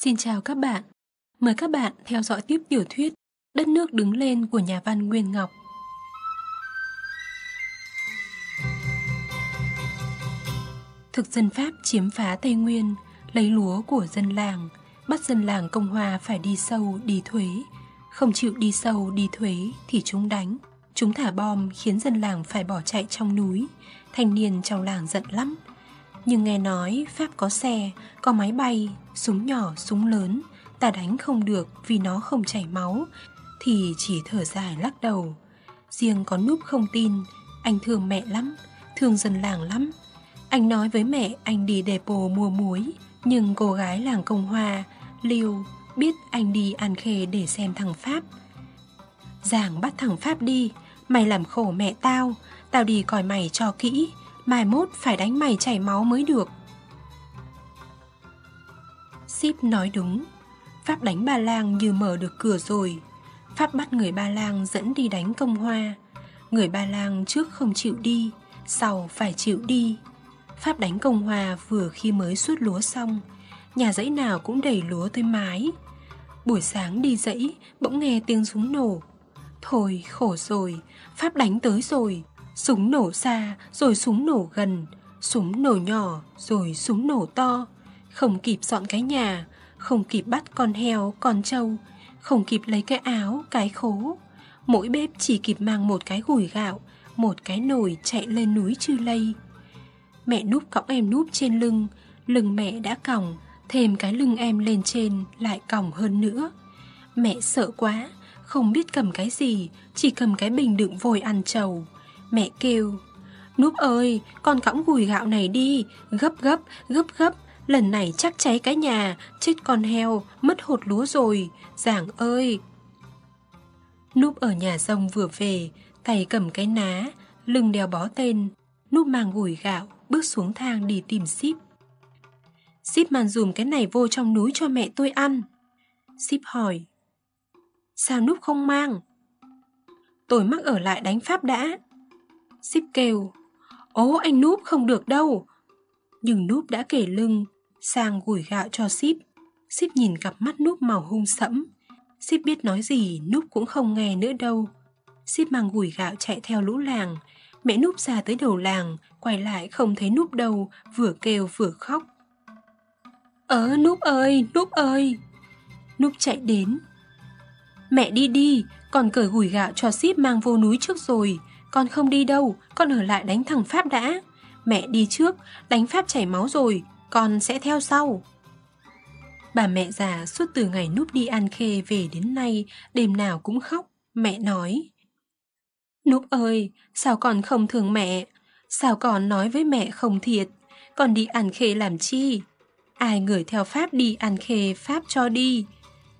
Xin chào các bạn. Mời các bạn theo dõi tiếp tiểu thuyết Đất nước đứng lên của nhà văn Nguyên Ngọc. Thực dân Pháp chiếm phá Tây Nguyên, lấy lúa của dân làng, bắt dân làng Cộng Hòa phải đi sâu, đi thuế. Không chịu đi sâu, đi thuế thì chúng đánh. Chúng thả bom khiến dân làng phải bỏ chạy trong núi. Thanh niên trong làng giận lắm, nhưng nghe nói Pháp có xe, có máy bay, súng nhỏ, súng lớn, ta đánh không được vì nó không chảy máu, thì chỉ thở dài lắc đầu. Riêng có núp không tin, anh thương mẹ lắm, thương dân làng lắm. Anh nói với mẹ anh đi depot mua muối, nhưng cô gái làng Công Hoa, Liêu, biết anh đi An Khê để xem thằng Pháp. Giảng bắt thằng Pháp đi, mày làm khổ mẹ tao, tao đi coi mày cho kỹ, mai mốt phải đánh mày chảy máu mới được. Sip nói đúng, Pháp đánh Ba Lang như mở được cửa rồi. Pháp bắt người Ba Lang dẫn đi đánh công hoa. Người Ba Lang trước không chịu đi, sau phải chịu đi. Pháp đánh công hoa vừa khi mới suốt lúa xong, nhà dãy nào cũng đầy lúa tới mái. Buổi sáng đi dãy, bỗng nghe tiếng súng nổ. Thôi khổ rồi, Pháp đánh tới rồi, Súng nổ xa rồi súng nổ gần. Súng nổ nhỏ rồi súng nổ to. Không kịp dọn cái nhà Không kịp bắt con heo, con trâu. Không kịp lấy cái áo, cái khố. Mỗi bếp chỉ kịp mang một cái gùi gạo Một cái nồi chạy lên núi chư lây. Mẹ núp cõng em núp trên lưng. Lưng mẹ đã còng Thêm cái lưng em lên trên lại còng hơn nữa. Mẹ sợ quá Không biết cầm cái gì Chỉ cầm cái bình đựng vôi ăn trầu. Mẹ kêu Núp ơi, con cõng gùi gạo này đi Gấp gấp, gấp gấp Lần này chắc cháy cái nhà Chết con heo, mất hột lúa rồi Giảng ơi. Núp ở nhà rông vừa về Tay cầm cái ná Lưng đeo bó tên Núp mang gùi gạo Bước xuống thang đi tìm ship. Ship mang dùm cái này vô trong núi cho mẹ tôi ăn. Ship hỏi Sao Núp không mang? Tôi mắc ở lại đánh Pháp đã. Ship kêu, Ố, anh Núp không được đâu. Nhưng Núp đã kể lưng, Sang gùi gạo cho Ship. Ship nhìn cặp mắt Núp màu hung sẫm. Ship biết nói gì Núp cũng không nghe nữa đâu. Ship mang gùi gạo chạy theo lũ làng. Mẹ Núp ra tới đầu làng, Quay lại không thấy Núp đâu, Vừa kêu vừa khóc. Ờ Núp ơi Núp ơi! Núp chạy đến. Mẹ đi đi, Còn cởi gùi gạo cho ship mang vô núi trước rồi con không đi đâu, con ở lại đánh thằng Pháp đã. Mẹ đi trước, đánh Pháp chảy máu rồi, con sẽ theo sau. Bà mẹ già suốt từ ngày núp đi ăn khê về đến nay, đêm nào cũng khóc. Mẹ nói, Núp ơi, sao con không thương mẹ? Sao con nói với mẹ không thiệt? Con đi ăn khê làm chi? Ai người theo Pháp đi ăn khê Pháp cho đi?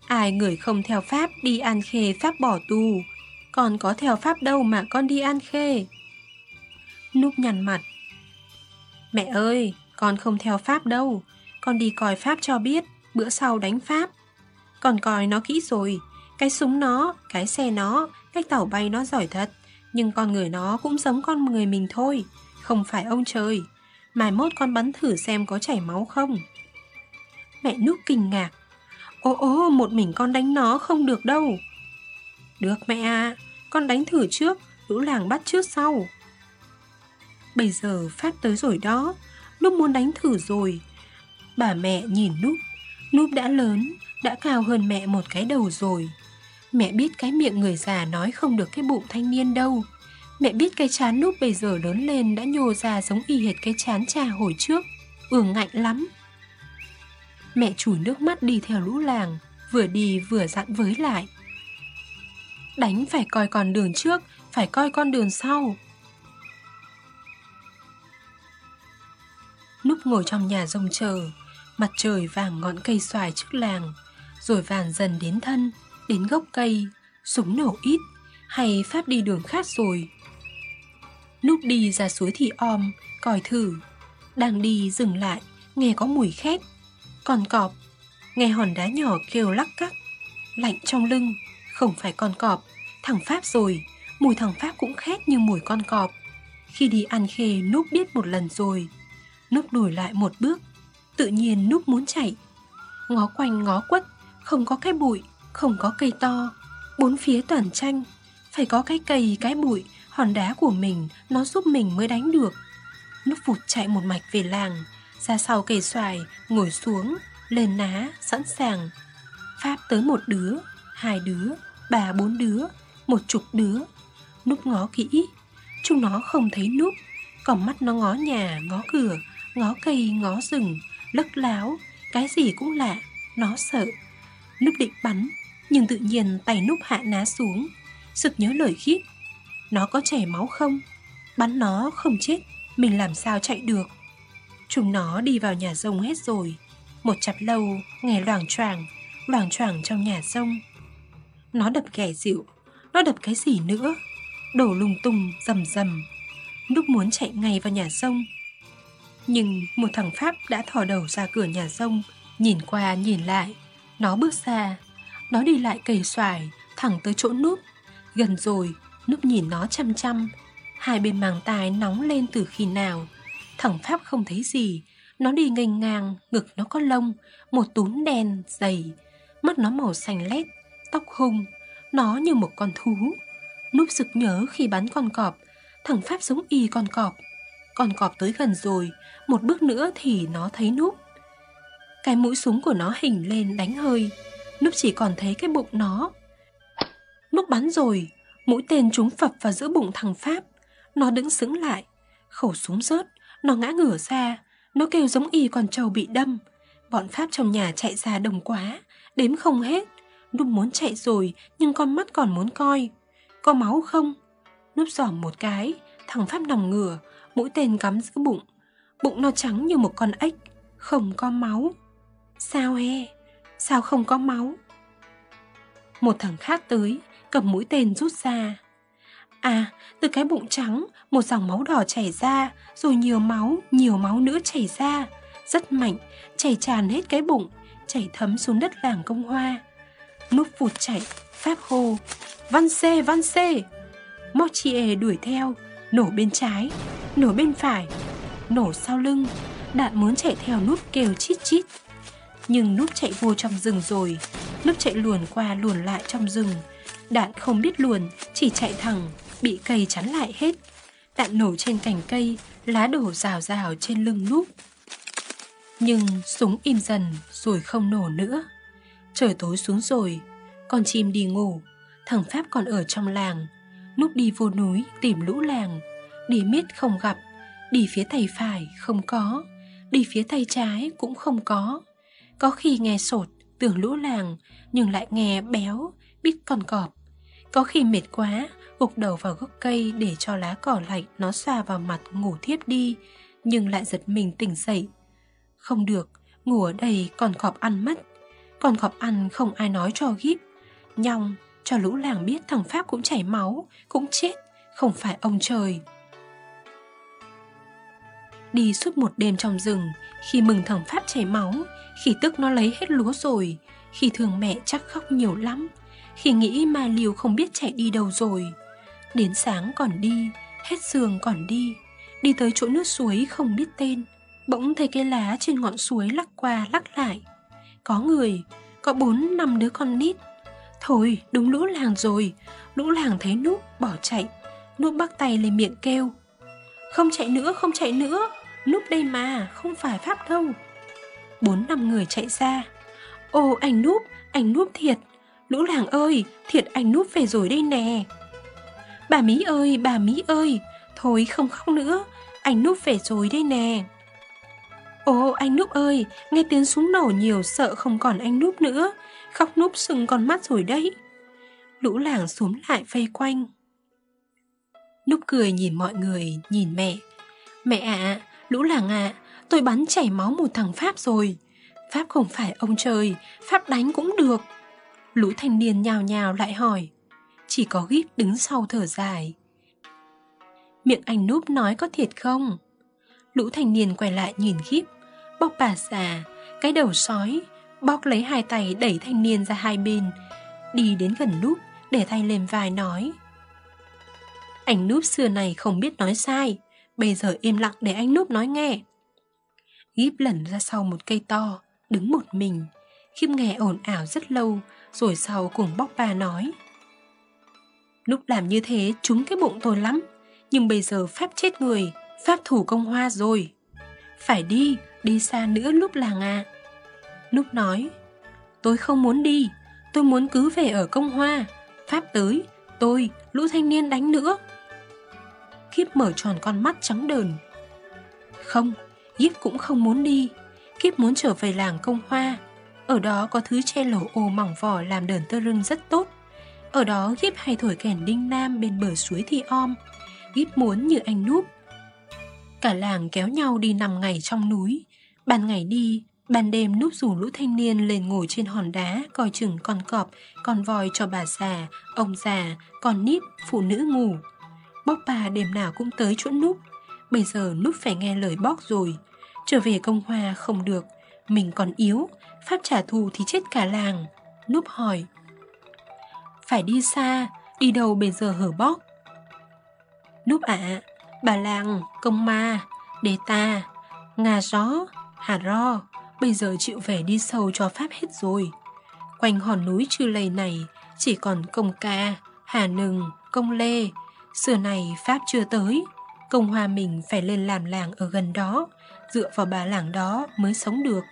Ai người không theo Pháp đi ăn khê Pháp bỏ tù? Còn có theo pháp đâu mà con đi an khê. Núp nhằn mặt. Mẹ ơi Con không theo pháp đâu. Con đi coi pháp cho biết Bữa sau đánh pháp. Con coi nó kỹ rồi. Cái súng nó, cái xe nó Cái tàu bay nó giỏi thật. Nhưng con người nó cũng giống con người mình thôi. Không phải ông trời. Mai mốt con bắn thử xem có chảy máu không. Mẹ Núp kinh ngạc. Ô ô một mình con đánh nó không được đâu. Được mẹ à con đánh thử trước, lũ làng bắt trước sau. Bây giờ phát tới rồi đó, Núp muốn đánh thử rồi. Bà mẹ nhìn Núp, Núp đã lớn, đã cao hơn mẹ một cái đầu rồi. Mẹ biết cái miệng người già nói không được cái bụng thanh niên đâu. Mẹ biết cái chán Núp bây giờ lớn lên đã nhô ra giống y hệt cái chán trà hồi trước, ường ngạnh lắm. Mẹ chùi nước mắt đi theo lũ làng, vừa đi vừa dặn với lại. Đánh phải coi con đường trước, Phải coi con đường sau. Núp ngồi trong nhà rông chờ, Mặt trời vàng ngọn cây xoài trước làng, Rồi vàng dần đến thân, Đến gốc cây, Súng nổ ít, Hay Pháp đi đường khác rồi. Núp đi ra suối thì om Coi thử, Đang đi dừng lại, Nghe có mùi khét. Còn cọp, Nghe hòn đá nhỏ kêu lắc cắc, Lạnh trong lưng không phải con cọp, thằng Pháp rồi, mùi thằng Pháp cũng khét như mùi con cọp. Khi đi ăn khê Núp biết một lần rồi. Núp lùi lại một bước, tự nhiên Núp muốn chạy. ngó quanh ngó quất, không có cái bụi, không có cây to. Bốn phía toàn tranh, phải có cái cây, cái bụi, hòn đá của mình, nó giúp mình mới đánh được. Núp vụt chạy một mạch về làng, ra sau cây xoài, ngồi xuống, lên ná, sẵn sàng. Pháp tới một đứa, hai đứa, ba bốn đứa, một chục đứa. Núp ngó kỹ, chúng nó không thấy núp, còn mắt nó ngó nhà, ngó cửa, ngó cây, ngó rừng, lấc láo, cái gì cũng lạ, nó sợ. Núp định bắn, nhưng tự nhiên tay núp hạ ná xuống, sực nhớ lời khít Nó có chảy máu không? Bắn nó không chết, mình làm sao chạy được? Chúng nó đi vào nhà rông hết rồi. Một chặp lâu, nghe loảng choảng, loảng choảng trong nhà rông. Nó đập ghẻ rượu, nó đập cái gì nữa? Đổ lùng tung, rầm rầm. Lúc muốn chạy ngay vào nhà sông, Nhưng một thằng Pháp đã thò đầu ra cửa nhà sông, nhìn qua nhìn lại. Nó bước ra, nó đi lại cầy xoài, thẳng tới chỗ núp. Gần rồi, núp nhìn nó chăm chăm. Hai bên màng tai nóng lên từ khi nào. Thằng Pháp không thấy gì, nó đi nghênh ngang, ngực nó có lông, một túm đen, dày. Mắt nó màu xanh lét, tóc hung, nó như một con thú. Núp sực nhớ khi bắn con cọp, thằng Pháp giống y con cọp. Con cọp tới gần rồi, một bước nữa thì nó thấy núp. Cái mũi súng của nó hình lên đánh hơi, núp chỉ còn thấy cái bụng nó. Núp bắn rồi, mũi tên trúng phập vào giữa bụng thằng Pháp. Nó đứng sững lại, khẩu súng rớt, nó ngã ngửa ra, nó kêu giống y con trâu bị đâm. Bọn Pháp trong nhà chạy ra đồng quá, đếm không hết. Núp muốn chạy rồi, nhưng con mắt còn muốn coi. Có máu không? Núp giỏm một cái, thằng Pháp nằm ngửa, mũi tên cắm giữa bụng. Bụng nó trắng như một con ếch, không có máu. Sao he? Sao không có máu? Một thằng khác tới, cầm mũi tên rút ra. À, từ cái bụng trắng, một dòng máu đỏ chảy ra, rồi nhiều máu, nhiều máu nữa chảy ra. Rất mạnh, chảy tràn hết cái bụng, chảy thấm xuống đất làng công hoa. Núp vụt chạy, pháp hô, văn xê, văn xê. Mochie đuổi theo, nổ bên trái, nổ bên phải, nổ sau lưng. Đạn muốn chạy theo nút kêu chít chít. Nhưng nút chạy vô trong rừng rồi, nút chạy luồn qua luồn lại trong rừng. Đạn không biết luồn, chỉ chạy thẳng, bị cây chắn lại hết. Đạn nổ trên cành cây, lá đổ rào rào trên lưng núp. Nhưng súng im dần rồi không nổ nữa. Trời tối xuống rồi, con chim đi ngủ, thằng Pháp còn ở trong làng. Lúc đi vô núi tìm lũ làng, đi miết không gặp, đi phía tay phải không có, đi phía tay trái cũng không có. Có khi nghe sột, tưởng lũ làng, nhưng lại nghe béo, biết con cọp. Có khi mệt quá, gục đầu vào gốc cây để cho lá cỏ lạnh nó xoa vào mặt ngủ thiếp đi, nhưng lại giật mình tỉnh dậy. Không được, ngủ ở đây còn cọp ăn mất. Còn cọp ăn không ai nói cho gíp. Nhong, cho lũ làng biết thằng Pháp cũng chảy máu, cũng chết, không phải ông trời. Đi suốt một đêm trong rừng, khi mừng thằng Pháp chảy máu, khi tức nó lấy hết lúa rồi, khi thương mẹ chắc khóc nhiều lắm, khi nghĩ mà Liều không biết chạy đi đâu rồi. Đến sáng còn đi, hết sườn còn đi, đi tới chỗ nước suối không biết tên, bỗng thấy cái lá trên ngọn suối lắc qua lắc lại. Có người, có bốn năm đứa con nít. Thôi, đúng lũ làng rồi, lũ làng thấy núp bỏ chạy, núp bắt tay lên miệng kêu. Không chạy nữa, không chạy nữa, núp đây mà, không phải Pháp đâu. Bốn năm người chạy ra. ô anh núp, anh núp thiệt, Lũ làng ơi, thiệt anh núp về rồi đây nè. Bà Mỹ ơi, bà Mỹ ơi, thôi không khóc nữa, anh núp về rồi đây nè. Ồ, anh núp ơi, nghe tiếng súng nổ nhiều sợ không còn anh núp nữa, khóc núp sưng con mắt rồi đấy. Lũ làng xuống lại vây quanh. Núp cười nhìn mọi người, nhìn mẹ. Mẹ ạ, lũ làng ạ, tôi bắn chảy máu một thằng Pháp rồi. Pháp không phải ông trời, Pháp đánh cũng được. Lũ thanh niên nhào nhào lại hỏi Chỉ có Gíp đứng sau thở dài Miệng anh núp nói có thiệt không? Lũ thanh niên quay lại nhìn Gíp Bóc bà già Cái đầu sói Bóc lấy hai tay đẩy thanh niên ra hai bên Đi đến gần núp Để tay lên vai nói Anh núp xưa này không biết nói sai Bây giờ im lặng để anh núp nói nghe Gíp lẩn ra sau một cây to Đứng một mình Khiêm nghe ồn ào rất lâu, rồi sau cùng bóc bà nói. Lúc làm như thế trúng cái bụng tôi lắm, nhưng bây giờ Pháp chết người, Pháp thủ công hoa rồi. Phải đi, đi xa nữa lúc làng à. Lúc nói, tôi không muốn đi, tôi muốn cứ về ở công hoa. Pháp tới, tôi, lũ thanh niên đánh nữa. Kiếp mở tròn con mắt trắng đờn. Không, Kiếp cũng không muốn đi. Kiếp muốn trở về làng công hoa. Ở đó có thứ che lỗ ô mỏng vỏ làm đờn tơ rưng rất tốt. Ở đó Kiếp hay thổi kèn đinh nam bên bờ suối Thi Om. Kiếp muốn như anh núp. Cả làng kéo nhau đi nằm ngày trong núi. Ban ngày đi, ban đêm núp rủ lũ thanh niên lên ngồi trên hòn đá coi chừng con cọp, con voi cho bà già, ông già, con nít, phụ nữ ngủ. Bóc bà đêm nào cũng tới chỗ núp. Bây giờ núp phải nghe lời bóc rồi. Trở về công hoa không được, mình còn yếu, pháp trả thù thì chết cả làng. Núp hỏi. Phải đi xa, đi đâu bây giờ hở bóc? Núp ạ, bà làng, công ma, đề ta, ngà gió, hà ro, bây giờ chịu về đi sâu cho Pháp hết rồi. Quanh hòn núi Chư Lầy này chỉ còn công ca, hà nừng, công lê. Xưa này Pháp chưa tới, công hoa mình phải lên làm làng ở gần đó, dựa vào bà làng đó mới sống được.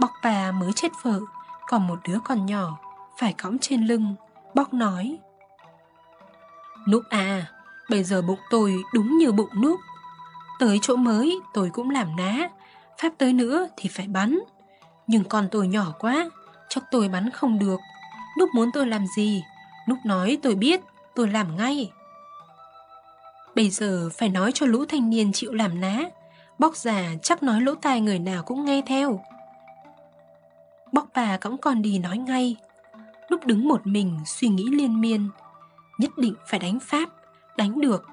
Bóc bà mới chết vợ, còn một đứa còn nhỏ, phải cõng trên lưng. Bóc nói. Núp à, bây giờ bụng tôi đúng như bụng núp. Tới chỗ mới tôi cũng làm ná, Pháp tới nữa thì phải bắn. Nhưng con tôi nhỏ quá, chắc tôi bắn không được. lúc muốn tôi làm gì? lúc nói tôi biết, tôi làm ngay. Bây giờ phải nói cho lũ thanh niên chịu làm ná. Bóc già chắc nói lỗ tai người nào cũng nghe theo. Bóc bà cũng còn đi nói ngay. Lúc đứng một mình suy nghĩ liên miên. Nhất định phải đánh Pháp, đánh được.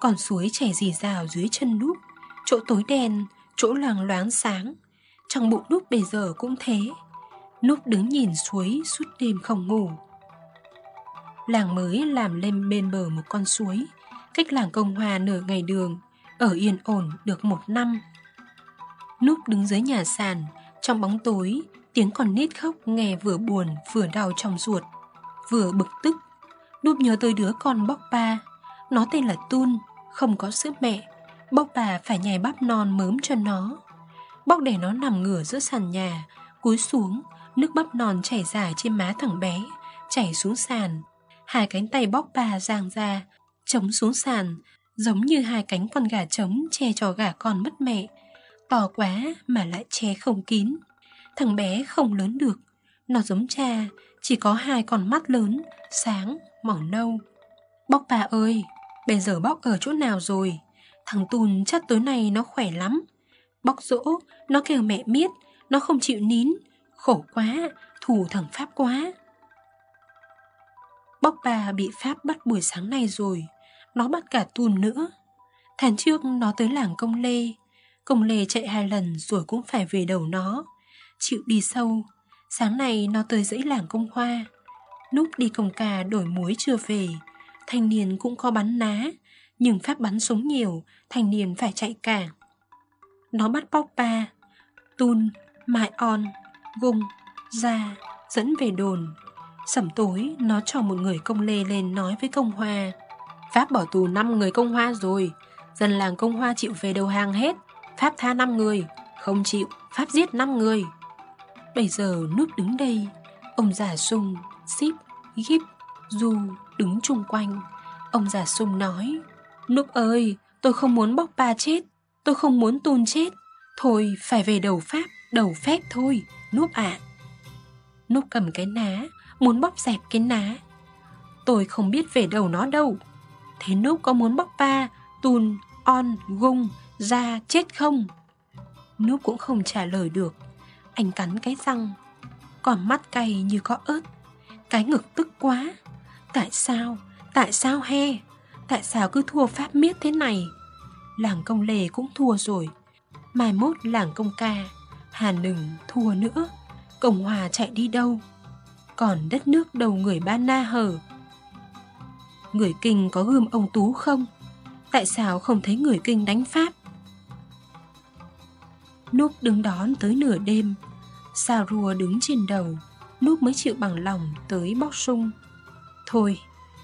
Còn suối chảy rì rào dưới chân đúc chỗ tối đen, chỗ loàng loáng sáng. Trong bụng đúc bây giờ cũng thế. Núp đứng nhìn suối suốt đêm không ngủ. Làng mới làm lên bên bờ một con suối, cách làng công hòa nửa ngày đường, ở yên ổn được một năm. Núp đứng dưới nhà sàn, trong bóng tối, tiếng con nít khóc nghe vừa buồn vừa đau trong ruột, vừa bực tức. Núp nhớ tới đứa con bóc ba, nó tên là Tun, không có sữa mẹ, Bóc bà phải nhảy bắp non mớm cho nó. Bóc để nó nằm ngửa giữa sàn nhà Cúi xuống Nước bắp non chảy dài trên má thằng bé Chảy xuống sàn. Hai cánh tay bóc bà giang ra Chống xuống sàn Giống như hai cánh con gà trống Che cho gà con mất mẹ. To quá mà lại che không kín. Thằng bé không lớn được. Nó giống cha Chỉ có hai con mắt lớn Sáng, màu nâu. Bóc bà ơi! Bây giờ bóc ở chỗ nào rồi Thằng Tùn chắc tối nay nó khỏe lắm. Bóc dỗ, nó kêu mẹ biết nó không chịu nín. Khổ quá, thủ thằng Pháp quá. Bóc bà bị Pháp bắt buổi sáng nay rồi, nó bắt cả Tùn nữa. Tháng trước nó tới làng công lê, công lê chạy hai lần rồi cũng phải về đầu nó. Chịu đi sâu, sáng nay nó tới dãy làng công hoa. Núp đi công cà đổi muối chưa về, thanh niên cũng có bắn ná, nhưng pháp bắn súng nhiều, thanh niên phải chạy cả. Nó bắt bóc ba, tun, mại on, gung, ra, dẫn về đồn. Sẩm tối, nó cho một người công lê lên nói với công hoa. Pháp bỏ tù 5 người công hoa rồi, dân làng công hoa chịu về đầu hàng hết. Pháp tha 5 người, không chịu, Pháp giết 5 người. Bây giờ nước đứng đây, ông già sung, ship, gíp, du đứng chung quanh. Ông già sung nói Núp ơi, tôi không muốn bóc ba chết, tôi không muốn tun chết. Thôi, phải về đầu pháp, đầu phép thôi, Núp ạ. À. Núp cầm cái ná, muốn bóc dẹp cái ná. Tôi không biết về đầu nó đâu. Thế Núp có muốn bóc ba, tùn on, gung, ra, chết không? Núp cũng không trả lời được. Anh cắn cái răng, còn mắt cay như có ớt. Cái ngực tức quá. Tại sao? Tại sao he? Tại sao cứ thua pháp miết thế này? Làng công lề cũng thua rồi. Mai mốt làng công ca, Hà nừng thua nữa. Cộng hòa chạy đi đâu? Còn đất nước đầu người ba na hở? Người kinh có gươm ông Tú không? Tại sao không thấy người kinh đánh Pháp? Núp đứng đón tới nửa đêm Sao rùa đứng trên đầu, Núp mới chịu bằng lòng tới bóc sung. Thôi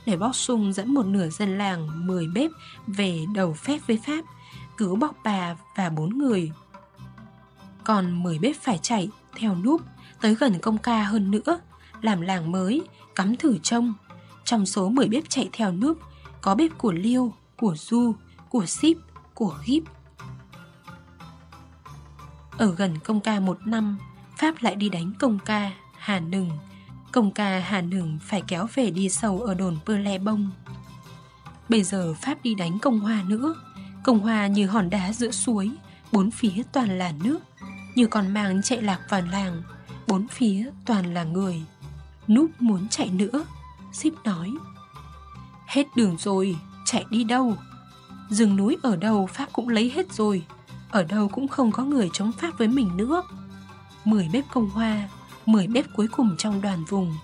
để bóc sung dẫn một nửa dân làng 10 bếp về đầu phép với Pháp Cứu bóc bà và bốn người. Còn 10 bếp phải chạy theo núp Tới gần công ca hơn nữa Làm làng mới, cắm thử trông. Trong số 10 bếp chạy theo núp Có bếp của Liêu, của Du, của Ship, của Gíp. Ở gần công ca một năm Pháp lại đi đánh công ca, Hà Nừng. Công ca Hà Nừng phải kéo về đi sâu ở đồn Pơ Le Bông. Bây giờ Pháp đi đánh công hoa nữa. Công hoa như hòn đá giữa suối Bốn phía toàn là nước Như con mang chạy lạc vào làng Bốn phía toàn là người. Núp muốn chạy nữa Ship nói. Hết đường rồi, chạy đi đâu? Rừng núi ở đâu Pháp cũng lấy hết rồi Ở đâu cũng không có người chống Pháp với mình nữa. Mười bếp công hoa Mười bếp cuối cùng trong đoàn vùng.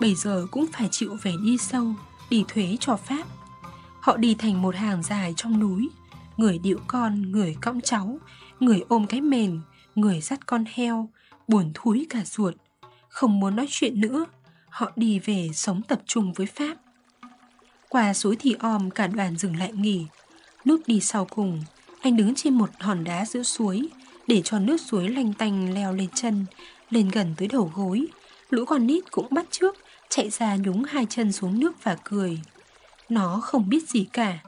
Bây giờ cũng phải chịu về đi sâu Đi thuế cho Pháp Họ đi thành một hàng dài trong núi Người điệu con, người cõng cháu Người ôm cái mền Người dắt con heo Buồn thúi cả ruột. Không muốn nói chuyện nữa Họ đi về sống tập trung với Pháp. Qua suối thì om cả đoàn dừng lại nghỉ. Lúc đi sau cùng Anh đứng trên một hòn đá giữa suối Để cho nước suối lanh tanh leo lên chân lên gần tới đầu gối, Lũ con nít cũng bắt trước, Chạy ra nhúng hai chân xuống nước và cười. Nó không biết gì cả,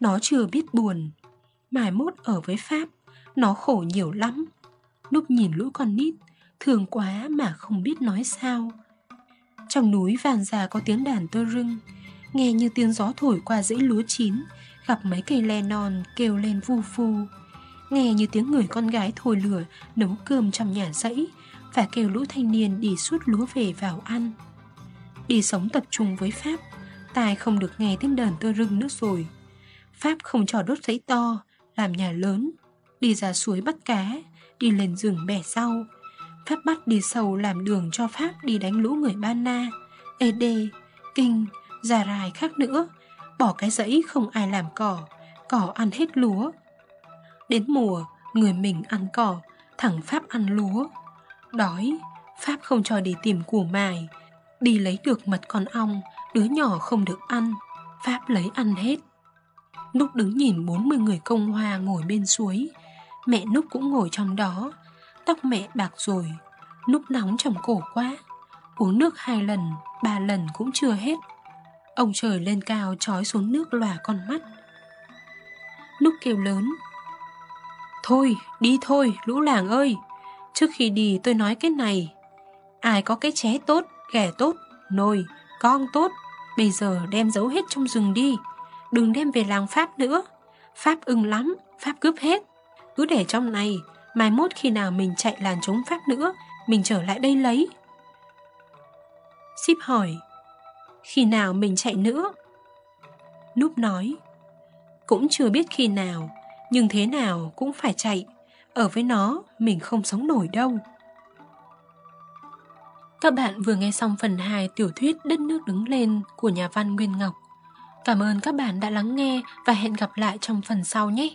Nó chưa biết buồn. Mai mốt ở với Pháp, Nó khổ nhiều lắm. Lúc nhìn lũ con nít thường quá mà không biết nói sao. Trong núi vàng già có tiếng đàn tơ rưng, Nghe như tiếng gió thổi qua dãy lúa chín, Gặp mấy cây le non kêu lên vu phu. Nghe như tiếng người con gái thổi lửa Nấu cơm trong nhà dãy và kêu lũ thanh niên đi suốt lúa về vào ăn. Đi sống tập trung với Pháp Tài không được nghe tiếng đờn tơ rưng nữa rồi. Pháp không cho đốt giấy to Làm nhà lớn Đi ra suối bắt cá Đi lên rừng bẻ rau. Pháp bắt đi sâu làm đường cho Pháp đi đánh lũ người Ba Na Ede, Kinh, Già Rài khác nữa. Bỏ cái dãy không ai làm cỏ Cỏ ăn hết lúa. Đến mùa Người mình ăn cỏ Thằng Pháp ăn lúa. Đói Pháp không cho đi tìm củ mài. Đi lấy được mật con ong Đứa nhỏ không được ăn Pháp lấy ăn hết. Núc đứng nhìn 40 người công hoa ngồi bên suối. Mẹ Núc cũng ngồi trong đó. Tóc mẹ bạc rồi. Núc nóng trong cổ quá. Uống nước hai lần, ba lần cũng chưa hết. Ông trời lên cao trói xuống nước lòa con mắt. Núc kêu lớn Thôi, đi thôi, lũ làng ơi. Trước khi đi tôi nói cái này. Ai có cái ché tốt, ghẻ tốt, nồi, con tốt Bây giờ đem giấu hết trong rừng đi. Đừng đem về làng Pháp nữa. Pháp ưng lắm, Pháp cướp hết. Cứ để trong này Mai mốt khi nào mình chạy làn chống Pháp nữa Mình trở lại đây lấy. Ship hỏi Khi nào mình chạy nữa? Núp nói Cũng chưa biết khi nào Nhưng thế nào cũng phải chạy. Ở với nó, mình không sống nổi đâu Các bạn vừa nghe xong phần 2 tiểu thuyết Đất nước đứng lên của nhà văn Nguyên Ngọc. Cảm ơn các bạn đã lắng nghe và hẹn gặp lại trong phần sau nhé.